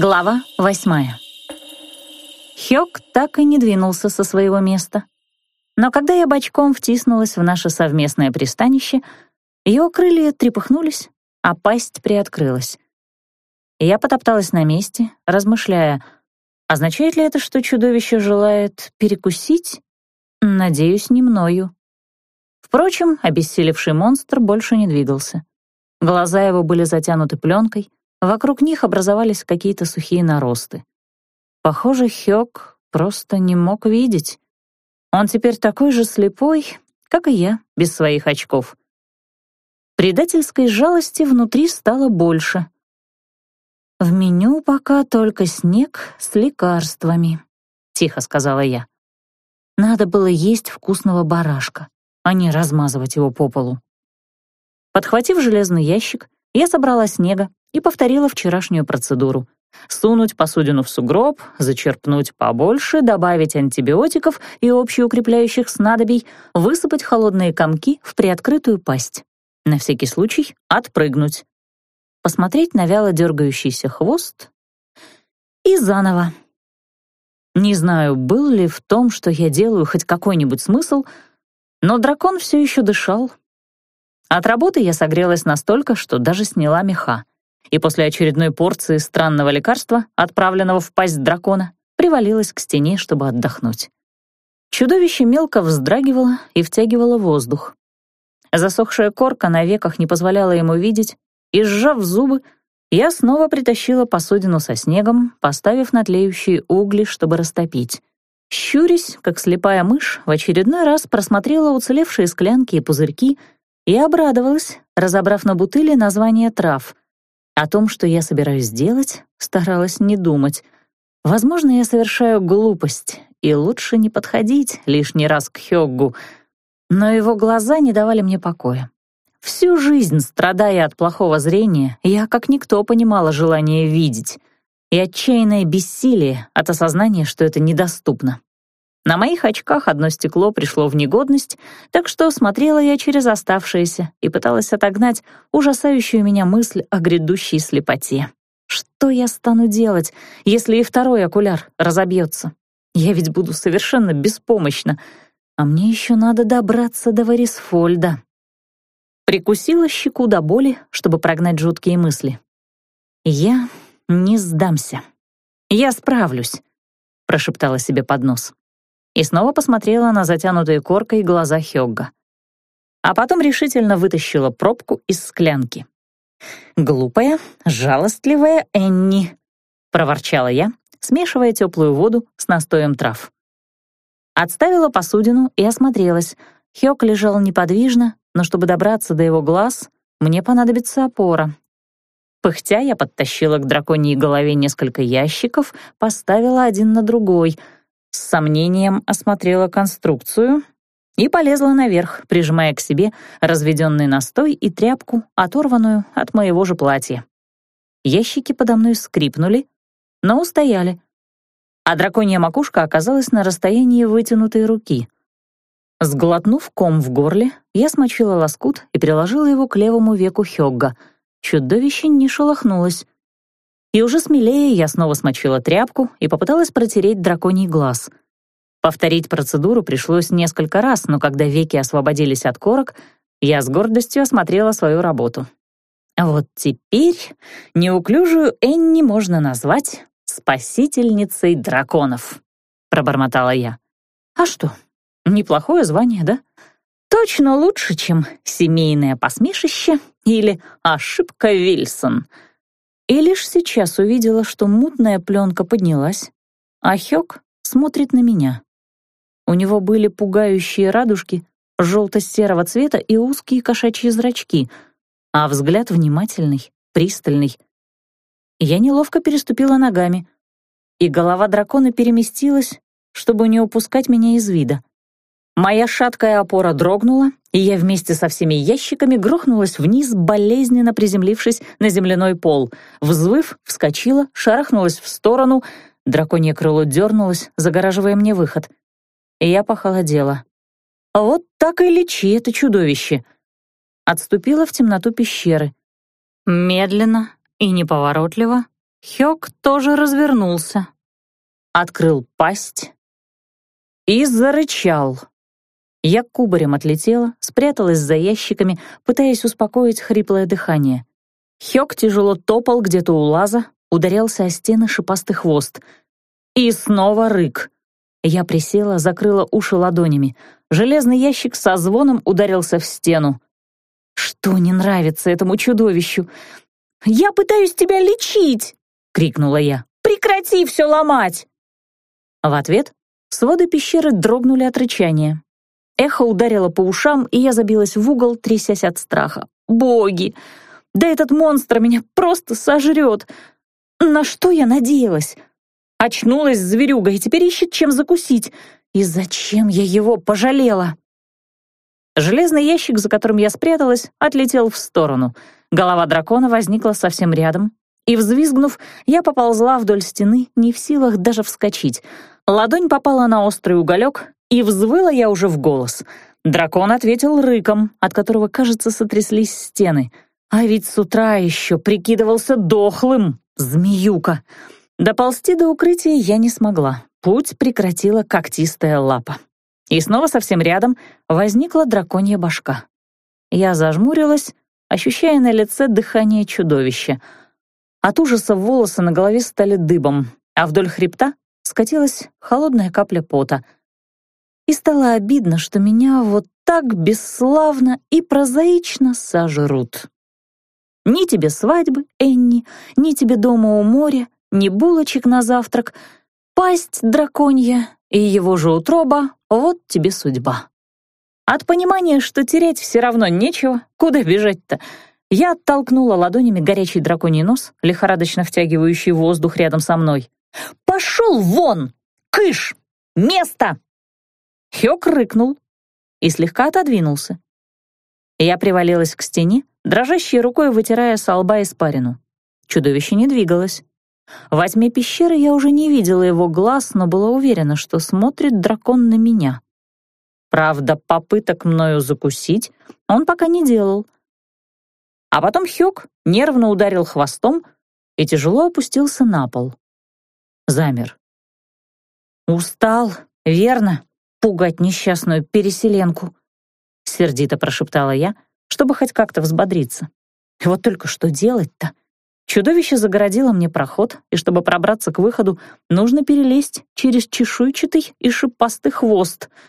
Глава восьмая. Хёк так и не двинулся со своего места. Но когда я бочком втиснулась в наше совместное пристанище, его крылья трепыхнулись, а пасть приоткрылась. Я потопталась на месте, размышляя, означает ли это, что чудовище желает перекусить? Надеюсь, не мною. Впрочем, обессилевший монстр больше не двигался. Глаза его были затянуты пленкой, вокруг них образовались какие-то сухие наросты. Похоже, Хёк просто не мог видеть. Он теперь такой же слепой, как и я, без своих очков. Предательской жалости внутри стало больше. «В меню пока только снег с лекарствами», — тихо сказала я. Надо было есть вкусного барашка, а не размазывать его по полу. Подхватив железный ящик, я собрала снега и повторила вчерашнюю процедуру. Сунуть посудину в сугроб, зачерпнуть побольше, добавить антибиотиков и общеукрепляющих снадобий, высыпать холодные комки в приоткрытую пасть. На всякий случай отпрыгнуть. Посмотреть на вяло дергающийся хвост и заново. Не знаю, был ли в том, что я делаю, хоть какой-нибудь смысл, но дракон все еще дышал, от работы я согрелась настолько, что даже сняла меха. И после очередной порции странного лекарства, отправленного в пасть дракона, привалилась к стене, чтобы отдохнуть. Чудовище мелко вздрагивало и втягивало воздух. Засохшая корка на веках не позволяла ему видеть, и, сжав зубы, я снова притащила посудину со снегом, поставив на тлеющие угли, чтобы растопить. Щурясь, как слепая мышь, в очередной раз просмотрела уцелевшие склянки и пузырьки — и обрадовалась, разобрав на бутыле название трав. О том, что я собираюсь сделать, старалась не думать. Возможно, я совершаю глупость, и лучше не подходить лишний раз к Хёггу, но его глаза не давали мне покоя. Всю жизнь, страдая от плохого зрения, я как никто понимала желание видеть и отчаянное бессилие от осознания, что это недоступно. На моих очках одно стекло пришло в негодность, так что смотрела я через оставшееся и пыталась отогнать ужасающую меня мысль о грядущей слепоте. Что я стану делать, если и второй окуляр разобьется? Я ведь буду совершенно беспомощна, а мне еще надо добраться до Варисфольда. Прикусила щеку до боли, чтобы прогнать жуткие мысли. «Я не сдамся. Я справлюсь», — прошептала себе под нос и снова посмотрела на затянутые коркой глаза Хёгга. А потом решительно вытащила пробку из склянки. «Глупая, жалостливая Энни», — проворчала я, смешивая теплую воду с настоем трав. Отставила посудину и осмотрелась. Хёк лежал неподвижно, но чтобы добраться до его глаз, мне понадобится опора. Пыхтя я подтащила к драконьей голове несколько ящиков, поставила один на другой — с сомнением осмотрела конструкцию и полезла наверх, прижимая к себе разведенный настой и тряпку, оторванную от моего же платья. Ящики подо мной скрипнули, но устояли, а драконья макушка оказалась на расстоянии вытянутой руки. Сглотнув ком в горле, я смочила лоскут и приложила его к левому веку Хёгга. Чудовище не шелохнулось, и уже смелее я снова смочила тряпку и попыталась протереть драконий глаз. Повторить процедуру пришлось несколько раз, но когда веки освободились от корок, я с гордостью осмотрела свою работу. Вот теперь неуклюжую Энни можно назвать спасительницей драконов, пробормотала я. А что, неплохое звание, да? Точно лучше, чем семейное посмешище или ошибка Вильсон — и лишь сейчас увидела, что мутная пленка поднялась, а Хёк смотрит на меня. У него были пугающие радужки желто-серого цвета и узкие кошачьи зрачки, а взгляд внимательный, пристальный. Я неловко переступила ногами, и голова дракона переместилась, чтобы не упускать меня из вида. Моя шаткая опора дрогнула, и я вместе со всеми ящиками грохнулась вниз, болезненно приземлившись на земляной пол. Взвыв, вскочила, шарахнулась в сторону, драконье крыло дернулось, загораживая мне выход. И я похолодела. Вот так и лечи это чудовище. Отступила в темноту пещеры. Медленно и неповоротливо Хёк тоже развернулся, открыл пасть и зарычал. Я кубарем отлетела, спряталась за ящиками, пытаясь успокоить хриплое дыхание. Хёк тяжело топал где-то у лаза, ударялся о стены шипастый хвост. И снова рык. Я присела, закрыла уши ладонями. Железный ящик со звоном ударился в стену. Что не нравится этому чудовищу? «Я пытаюсь тебя лечить!» — крикнула я. «Прекрати все ломать!» В ответ своды пещеры дрогнули от рычания. Эхо ударило по ушам, и я забилась в угол, трясясь от страха. «Боги! Да этот монстр меня просто сожрет! На что я надеялась? Очнулась зверюга и теперь ищет, чем закусить. И зачем я его пожалела?» Железный ящик, за которым я спряталась, отлетел в сторону. Голова дракона возникла совсем рядом, и, взвизгнув, я поползла вдоль стены, не в силах даже вскочить. Ладонь попала на острый уголек, и взвыла я уже в голос. Дракон ответил рыком, от которого, кажется, сотряслись стены. А ведь с утра еще прикидывался дохлым, змеюка. Доползти до укрытия я не смогла. Путь прекратила когтистая лапа. И снова совсем рядом возникла драконья башка. Я зажмурилась, ощущая на лице дыхание чудовища. От ужаса волосы на голове стали дыбом, а вдоль хребта скатилась холодная капля пота. И стало обидно, что меня вот так бесславно и прозаично сожрут. Ни тебе свадьбы, Энни, ни тебе дома у моря, ни булочек на завтрак. Пасть драконья и его же утроба — вот тебе судьба. От понимания, что терять все равно нечего, куда бежать-то, я оттолкнула ладонями горячий драконий нос, лихорадочно втягивающий воздух рядом со мной. «Пошел вон! Кыш! Место!» Хёк рыкнул и слегка отодвинулся. Я привалилась к стене, дрожащей рукой вытирая со лба испарину. Чудовище не двигалось. Во тьме пещеры я уже не видела его глаз, но была уверена, что смотрит дракон на меня. Правда, попыток мною закусить он пока не делал. А потом Хёк нервно ударил хвостом и тяжело опустился на пол. Замер. «Устал, верно, пугать несчастную переселенку», — сердито прошептала я, чтобы хоть как-то взбодриться. И вот только что делать-то? Чудовище загородило мне проход, и чтобы пробраться к выходу, нужно перелезть через чешуйчатый и шипастый хвост —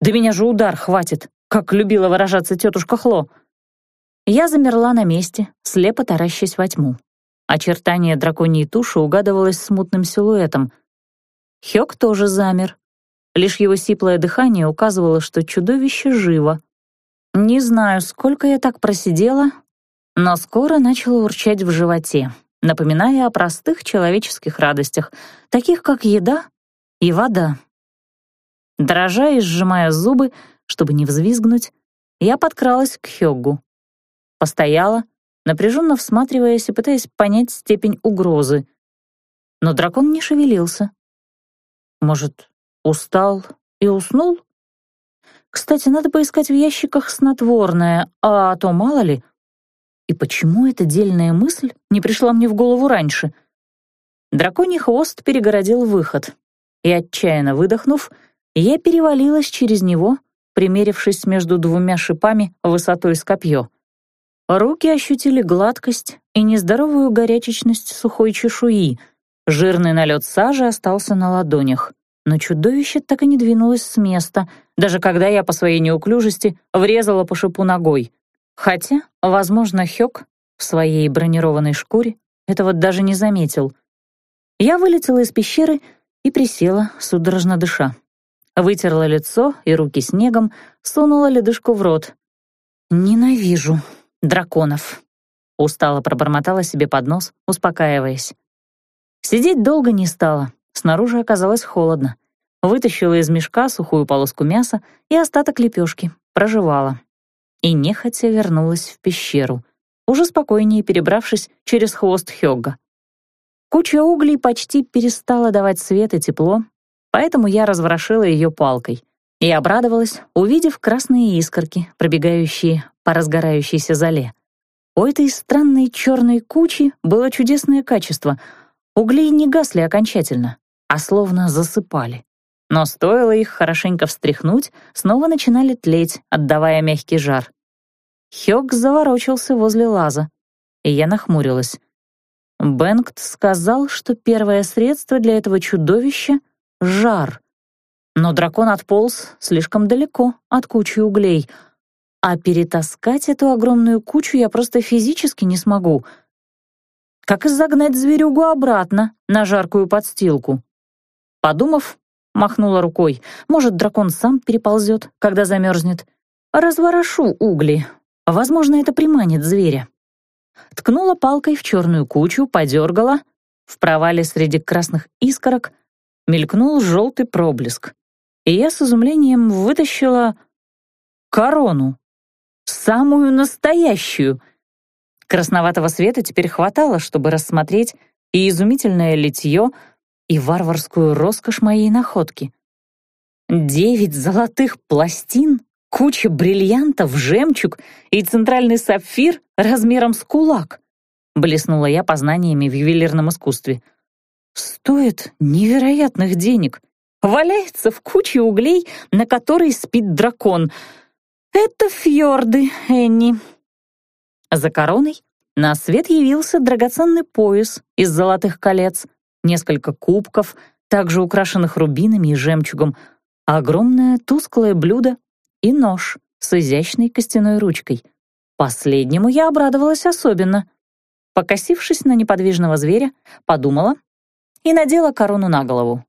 да меня же удар хватит, как любила выражаться тетушка Хло. Я замерла на месте, слепо таращась во тьму. Очертание драконьей туши угадывалось смутным силуэтом. Хёк тоже замер. Лишь его сиплое дыхание указывало, что чудовище живо. Не знаю, сколько я так просидела, но скоро начало урчать в животе, напоминая о простых человеческих радостях, таких как еда и вода. Дрожа и сжимая зубы, чтобы не взвизгнуть, я подкралась к Хёггу. Постояла, напряженно всматриваясь и пытаясь понять степень угрозы. Но дракон не шевелился. Может, устал и уснул? Кстати, надо поискать в ящиках снотворное, а то мало ли. И почему эта дельная мысль не пришла мне в голову раньше? Драконий хвост перегородил выход, и, отчаянно выдохнув, я перевалилась через него, примерившись между двумя шипами высотой с копье. Руки ощутили гладкость и нездоровую горячечность сухой чешуи. Жирный налет сажи остался на ладонях. Но чудовище так и не двинулось с места, даже когда я по своей неуклюжести врезала по шипу ногой. Хотя, возможно, Хёк в своей бронированной шкуре этого даже не заметил. Я вылетела из пещеры и присела, судорожно дыша. Вытерла лицо и руки снегом, сунула ледышку в рот. «Ненавижу драконов», — устало пробормотала себе под нос, успокаиваясь. Сидеть долго не стала, снаружи оказалось холодно. Вытащила из мешка сухую полоску мяса и остаток лепешки, прожевала. И нехотя вернулась в пещеру, уже спокойнее перебравшись через хвост Хёгга. Куча углей почти перестала давать свет и тепло, поэтому я разворошила ее палкой и обрадовалась, увидев красные искорки, пробегающие по разгорающейся зале. У этой странной черной кучи было чудесное качество. Угли не гасли окончательно, а словно засыпали. Но стоило их хорошенько встряхнуть, снова начинали тлеть, отдавая мягкий жар. Хёк заворочился возле лаза, и я нахмурилась. Бенгт сказал, что первое средство для этого чудовища — жар. Но дракон отполз слишком далеко от кучи углей, а перетаскать эту огромную кучу я просто физически не смогу. Как и загнать зверюгу обратно на жаркую подстилку? Подумав, махнула рукой. Может, дракон сам переползет, когда замерзнет. Разворошу угли, Возможно, это приманит зверя. Ткнула палкой в черную кучу, подергала. В провале среди красных искорок мелькнул желтый проблеск. И я с изумлением вытащила корону. Самую настоящую. Красноватого света теперь хватало, чтобы рассмотреть и изумительное литье, и варварскую роскошь моей находки. Девять золотых пластин Куча бриллиантов, жемчуг и центральный сапфир размером с кулак. Блеснула я познаниями в ювелирном искусстве. Стоит невероятных денег. Валяется в куче углей, на которой спит дракон. Это фьорды, Энни. За короной на свет явился драгоценный пояс из золотых колец, несколько кубков, также украшенных рубинами и жемчугом, огромное тусклое блюдо и нож с изящной костяной ручкой. Последнему я обрадовалась особенно. Покосившись на неподвижного зверя, подумала и надела корону на голову.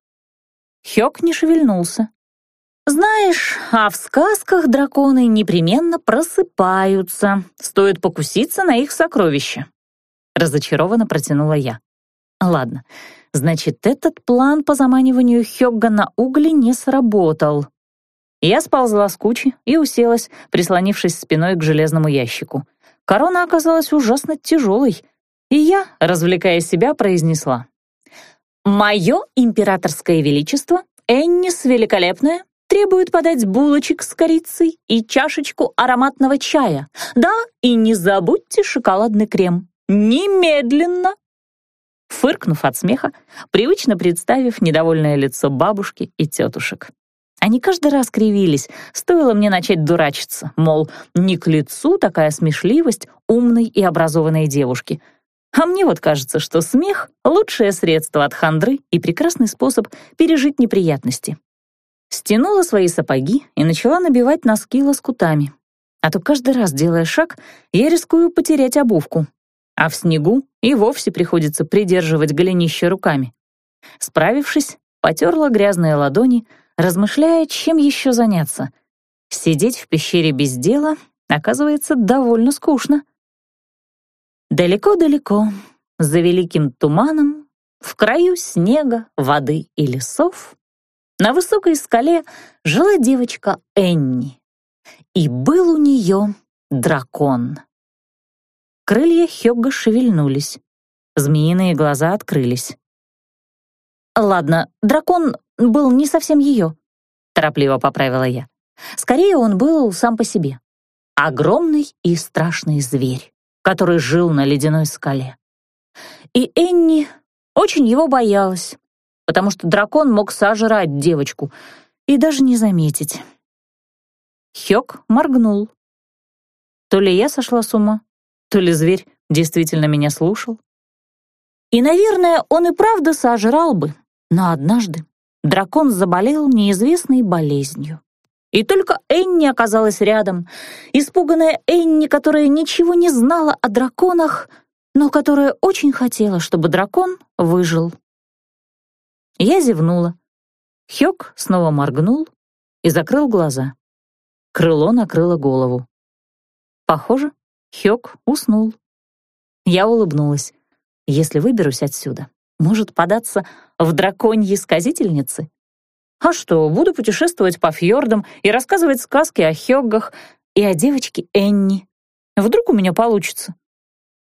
Хёк не шевельнулся. «Знаешь, а в сказках драконы непременно просыпаются. Стоит покуситься на их сокровища». Разочарованно протянула я. «Ладно, значит, этот план по заманиванию Хёгга на угли не сработал. Я сползла с кучи и уселась, прислонившись спиной к железному ящику. Корона оказалась ужасно тяжелой, и я, развлекая себя, произнесла. «Мое императорское величество, Эннис Великолепная, требует подать булочек с корицей и чашечку ароматного чая. Да, и не забудьте шоколадный крем. Немедленно!» Фыркнув от смеха, привычно представив недовольное лицо бабушки и тетушек. Они каждый раз кривились, стоило мне начать дурачиться, мол, не к лицу такая смешливость умной и образованной девушки. А мне вот кажется, что смех — лучшее средство от хандры и прекрасный способ пережить неприятности. Стянула свои сапоги и начала набивать носки лоскутами. А то каждый раз, делая шаг, я рискую потерять обувку. А в снегу и вовсе приходится придерживать голенище руками. Справившись, потерла грязные ладони — размышляя, чем еще заняться. Сидеть в пещере без дела оказывается довольно скучно. Далеко-далеко, за великим туманом, в краю снега, воды и лесов, на высокой скале жила девочка Энни. И был у нее дракон. Крылья Хёгга шевельнулись. Змеиные глаза открылись. Ладно, дракон был не совсем ее, торопливо поправила я. Скорее, он был сам по себе. Огромный и страшный зверь, который жил на ледяной скале. И Энни очень его боялась, потому что дракон мог сожрать девочку и даже не заметить. Хёк моргнул. То ли я сошла с ума, то ли зверь действительно меня слушал. И, наверное, он и правда сожрал бы, но однажды дракон заболел неизвестной болезнью. И только Энни оказалась рядом, испуганная Энни, которая ничего не знала о драконах, но которая очень хотела, чтобы дракон выжил. Я зевнула. Хёк снова моргнул и закрыл глаза. Крыло накрыло голову. Похоже, Хёк уснул. Я улыбнулась. Если выберусь отсюда, может податься в драконьи сказительницы? А что, буду путешествовать по фьордам и рассказывать сказки о Хёггах и о девочке Энни. Вдруг у меня получится.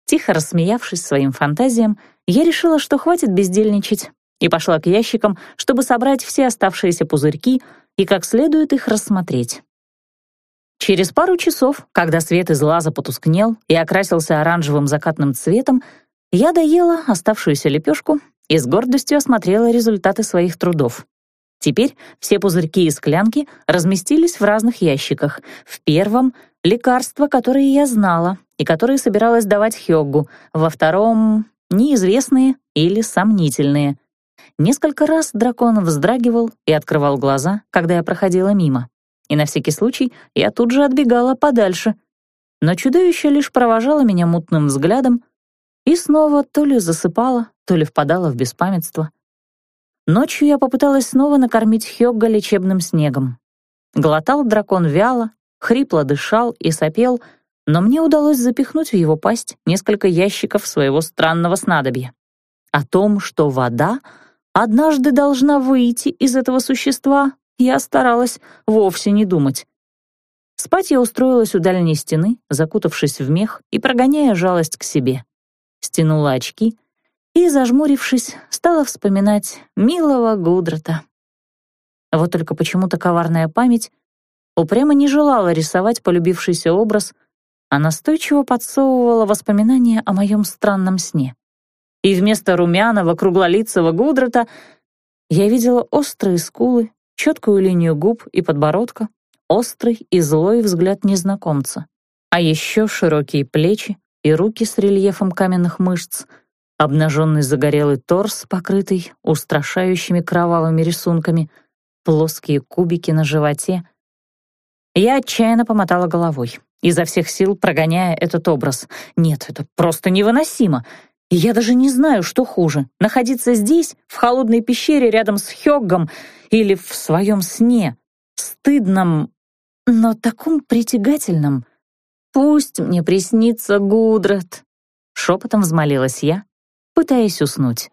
Тихо рассмеявшись своим фантазиям, я решила, что хватит бездельничать, и пошла к ящикам, чтобы собрать все оставшиеся пузырьки и как следует их рассмотреть. Через пару часов, когда свет из лаза потускнел и окрасился оранжевым закатным цветом, я доела оставшуюся лепешку и с гордостью осмотрела результаты своих трудов. Теперь все пузырьки и склянки разместились в разных ящиках. В первом — лекарства, которые я знала и которые собиралась давать Хёггу. Во втором — неизвестные или сомнительные. Несколько раз дракон вздрагивал и открывал глаза, когда я проходила мимо. И на всякий случай я тут же отбегала подальше. Но чудовище лишь провожало меня мутным взглядом и снова то ли засыпало, то ли впадало в беспамятство. Ночью я попыталась снова накормить Хёгга лечебным снегом. Глотал дракон вяло, хрипло дышал и сопел, но мне удалось запихнуть в его пасть несколько ящиков своего странного снадобья. О том, что вода однажды должна выйти из этого существа, я старалась вовсе не думать. Спать я устроилась у дальней стены, закутавшись в мех и прогоняя жалость к себе. Стянула очки и, зажмурившись, стала вспоминать милого Гудрота. Вот только почему-то коварная память упрямо не желала рисовать полюбившийся образ, а настойчиво подсовывала воспоминания о моем странном сне. И вместо румяного, круглолицего Гудрота я видела острые скулы, четкую линию губ и подбородка, острый и злой взгляд незнакомца, а еще широкие плечи и руки с рельефом каменных мышц — обнаженный загорелый торс, покрытый устрашающими кровавыми рисунками, плоские кубики на животе. Я отчаянно помотала головой, изо всех сил прогоняя этот образ. Нет, это просто невыносимо. Я даже не знаю, что хуже — находиться здесь, в холодной пещере рядом с Хёггом, или в своем сне, стыдном, но таком притягательном. «Пусть мне приснится Гудрат», — шепотом взмолилась я, пытаясь уснуть.